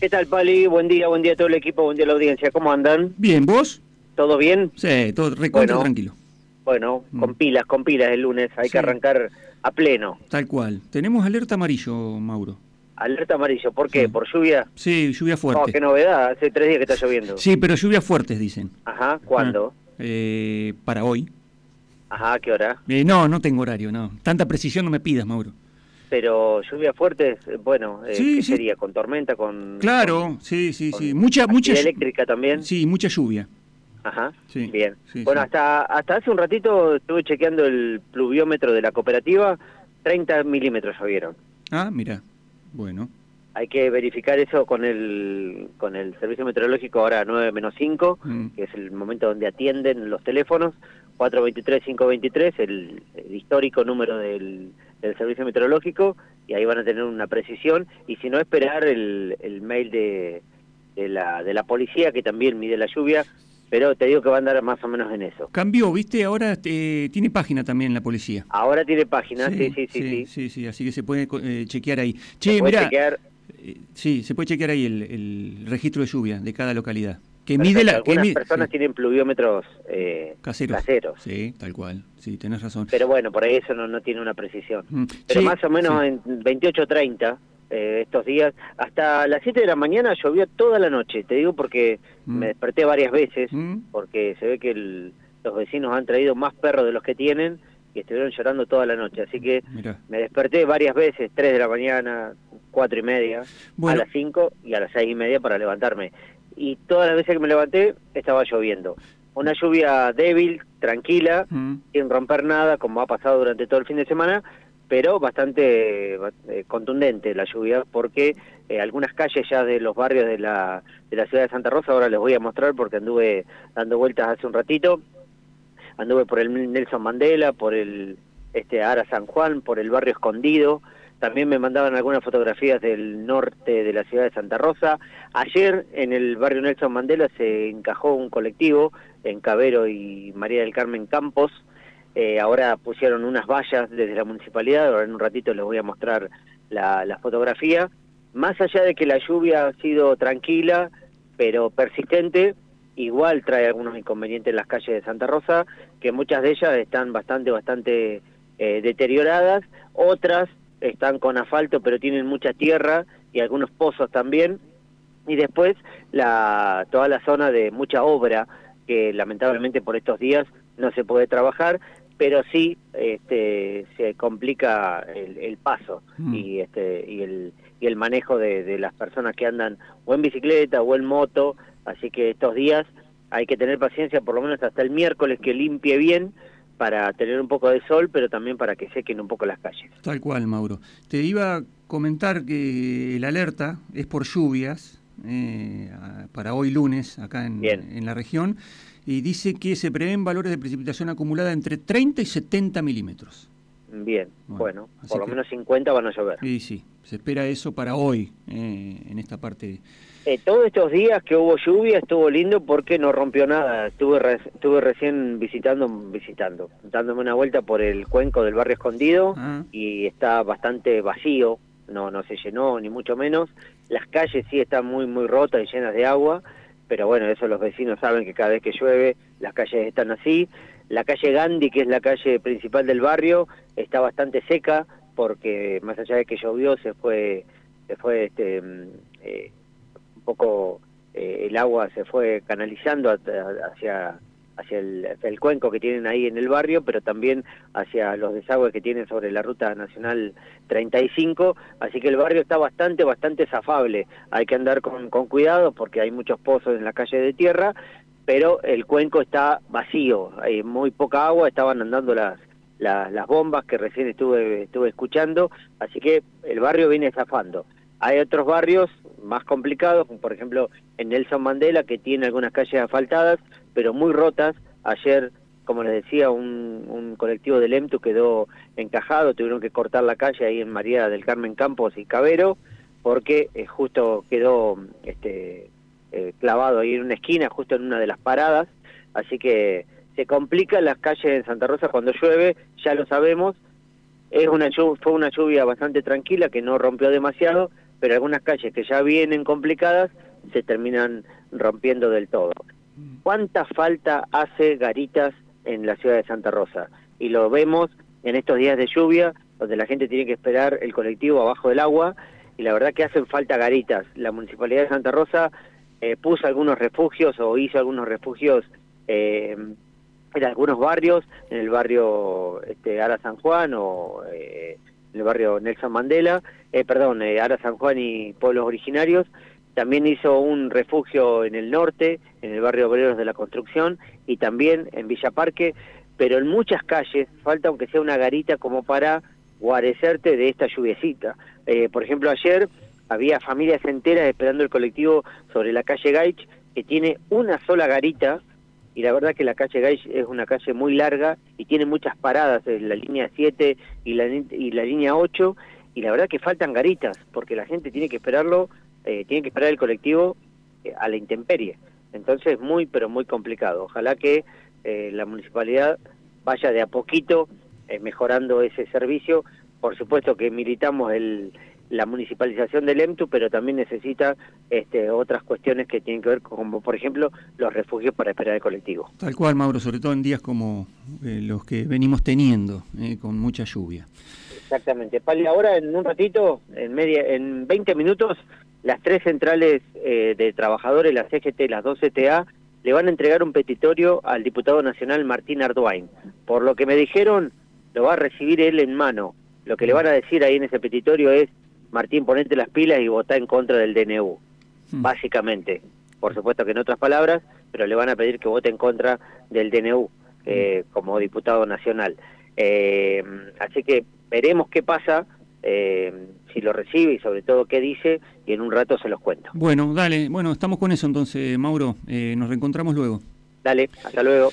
¿Qué tal, Pali? Buen día, buen día a todo el equipo, buen día a la audiencia. ¿Cómo andan? Bien, ¿vos? ¿Todo bien? Sí, todo recontra Bueno. tranquilo. Bueno, Mm. con pilas, con pilas el lunes. Hay Sí. que arrancar a pleno. Tal cual. Tenemos alerta amarillo, Mauro. Alerta amarillo. ¿Por qué? Sí. ¿Por lluvia? Sí, lluvia No, fuerte. qué novedad. Hace tres días que está lloviendo. Sí, pero lluvias fuertes, dicen. Ajá, ¿cuándo? Ah, eh, para hoy. Ajá, ¿a qué hora? Eh, no, no tengo horario, no. Tanta precisión no me pidas, Mauro. Pero lluvia fuerte, bueno, eh, Sí, ¿qué sí. sería? ¿Con tormenta? ¿Con Claro, sí, sí, sí. Mucha, mucha. eléctrica también? Sí, mucha lluvia. Ajá, Sí, bien. bueno. Hasta, hasta hace un ratito estuve chequeando el pluviómetro de la cooperativa. 30 milímetros llovieron. Ah, mira. Bueno. Hay que verificar eso con el, con el servicio meteorológico ahora 9 menos 5, Mm. que es el momento donde atienden los teléfonos, 423-523, el, el histórico número del, del servicio meteorológico, y ahí van a tener una precisión, y si no, esperar el, el mail de, de, la, de la policía, que también mide la lluvia, pero te digo que va a andar más o menos en eso. Cambió, ¿viste? Ahora eh, tiene página también la policía. Ahora tiene página, sí, sí, sí, sí. sí, sí, sí, así que se puede eh, chequear ahí. Se Che, puede mira, chequear. Eh, Sí, se puede chequear ahí el, el registro de lluvia de cada localidad. Que Perfecto, mide la. que Algunas mi- personas sí, tienen pluviómetros eh, caseros. caseros. Sí, tal cual. Sí, tenés razón. Pero bueno, por ahí eso no, no tiene una precisión. Mm, Pero che, más o menos sí. en 28.30 eh, estos días, hasta las 7 de la mañana llovió toda la noche, te digo porque Mm. me desperté varias veces, Mm. porque se ve que el- los vecinos han traído más perros de los que tienen y estuvieron llorando toda la noche. Así que Mirá. me desperté varias veces, 3 de la mañana, 4 y media, Bueno. a las 5 y a las 6 y media para levantarme. Y todas las veces que me levanté estaba lloviendo. Una lluvia débil, tranquila, Mm. sin romper nada, como ha pasado durante todo el fin de semana, pero bastante eh, contundente la lluvia, porque eh, algunas calles ya de los barrios de la, de la ciudad de Santa Rosa, ahora les voy a mostrar porque anduve dando vueltas hace un ratito, anduve por el Nelson Mandela, por el este Ara San Juan, por el barrio Escondido, también me mandaban algunas fotografías del norte de la ciudad de Santa Rosa. Ayer en el barrio Nelson Mandela se encajó un colectivo en Cabero y María del Carmen Campos. Eh, ahora pusieron unas vallas desde la municipalidad, ahora en un ratito les voy a mostrar la, la fotografía. Más allá de que la lluvia ha sido tranquila, pero persistente, igual trae algunos inconvenientes en las calles de Santa Rosa, que muchas de ellas están bastante, bastante eh, deterioradas, otras están con asfalto pero tienen mucha tierra y algunos pozos también, y después la, toda la zona de mucha obra que lamentablemente por estos días no se puede trabajar, pero sí este, se complica el, el paso Mm. y este y el y el manejo de, de las personas que andan o en bicicleta o en moto, así que estos días hay que tener paciencia por lo menos hasta el miércoles que limpie bien para tener un poco de sol, pero también para que sequen un poco las calles. Tal cual, Mauro. Te iba a comentar que el alerta es por lluvias eh, para hoy lunes acá en, en la región y dice que se prevén valores de precipitación acumulada entre 30 y 70 milímetros. Bien, Bueno, por lo que- menos 50 van a llover. Y sí, se espera eso para hoy eh, en esta parte. Eh, todos estos días que hubo lluvia estuvo lindo porque no rompió nada. Estuve, re- estuve recién visitando, visitando, dándome una vuelta por el cuenco del barrio escondido Ah. y está bastante vacío, no, no se llenó ni mucho menos. Las calles sí están muy, muy rotas y llenas de agua, pero bueno, eso los vecinos saben que cada vez que llueve las calles están así. La calle Gandhi, que es la calle principal del barrio, está bastante seca porque más allá de que llovió se fue, se fue este, mm, eh, un poco eh, el agua se fue canalizando hacia hacia el cuenco que tienen ahí en el barrio, pero también hacia los desagües que tienen sobre la ruta nacional 35, así que el barrio está bastante, bastante zafable. Hay que andar con, con cuidado porque hay muchos pozos en la calle de tierra, pero el cuenco está vacío, hay muy poca agua, estaban andando las, las, las bombas que recién estuve, estuve escuchando, así que el barrio viene zafando. Hay otros barrios más complicados, por ejemplo en Nelson Mandela, que tiene algunas calles asfaltadas, pero muy rotas. Ayer, como les decía, un, un colectivo del EMTU quedó encajado, tuvieron que cortar la calle ahí en María del Carmen Campos y Cabero, porque eh, justo quedó este, eh, clavado ahí en una esquina, justo en una de las paradas. Así que se complican las calles en Santa Rosa cuando llueve, ya lo sabemos. Es una fue una lluvia bastante tranquila que no rompió demasiado, pero algunas calles que ya vienen complicadas se terminan rompiendo del todo. ¿Cuánta falta hace Garitas en la ciudad de Santa Rosa? Y lo vemos en estos días de lluvia, donde la gente tiene que esperar el colectivo abajo del agua, y la verdad que hacen falta garitas. La Municipalidad de Santa Rosa eh, puso algunos refugios o hizo algunos refugios eh, en algunos barrios, en el barrio este, Ara San Juan o eh, en el barrio Nelson Mandela, eh, perdón, eh, Ara San Juan y pueblos originarios. También hizo un refugio en el norte, en el barrio Obreros de la Construcción y también en Villa Parque, pero en muchas calles falta aunque sea una garita como para guarecerte de esta lluviecita. Eh, por ejemplo, ayer había familias enteras esperando el colectivo sobre la calle Gaich, que tiene una sola garita, y la verdad que la calle Gaich es una calle muy larga y tiene muchas paradas, la línea 7 y la, y la línea 8, y la verdad que faltan garitas, porque la gente tiene que esperarlo, eh, tiene que esperar el colectivo eh, a la intemperie. Entonces, muy, pero muy complicado. Ojalá que eh, la municipalidad vaya de a poquito eh, mejorando ese servicio. Por supuesto que militamos el, la municipalización del EMTU, pero también necesita este, otras cuestiones que tienen que ver, como por ejemplo los refugios para esperar el colectivo. Tal cual, Mauro, sobre todo en días como eh, los que venimos teniendo, eh, con mucha lluvia. Exactamente. Pali, ahora en un ratito, en, media, en 20 minutos, las tres centrales eh, de trabajadores, la CGT, las dos CTA, le van a entregar un petitorio al diputado nacional Martín Arduin. Por lo que me dijeron, lo va a recibir él en mano. Lo que le van a decir ahí en ese petitorio es, Martín, ponete las pilas y votá en contra del DNU. Hmm. Básicamente. Por supuesto que en otras palabras, pero le van a pedir que vote en contra del DNU eh, como diputado nacional. Eh, así que veremos qué pasa, eh, si lo recibe y sobre todo qué dice, y en un rato se los cuento. Bueno, dale, bueno, estamos con eso entonces, Mauro, eh, nos reencontramos luego. Dale, hasta luego.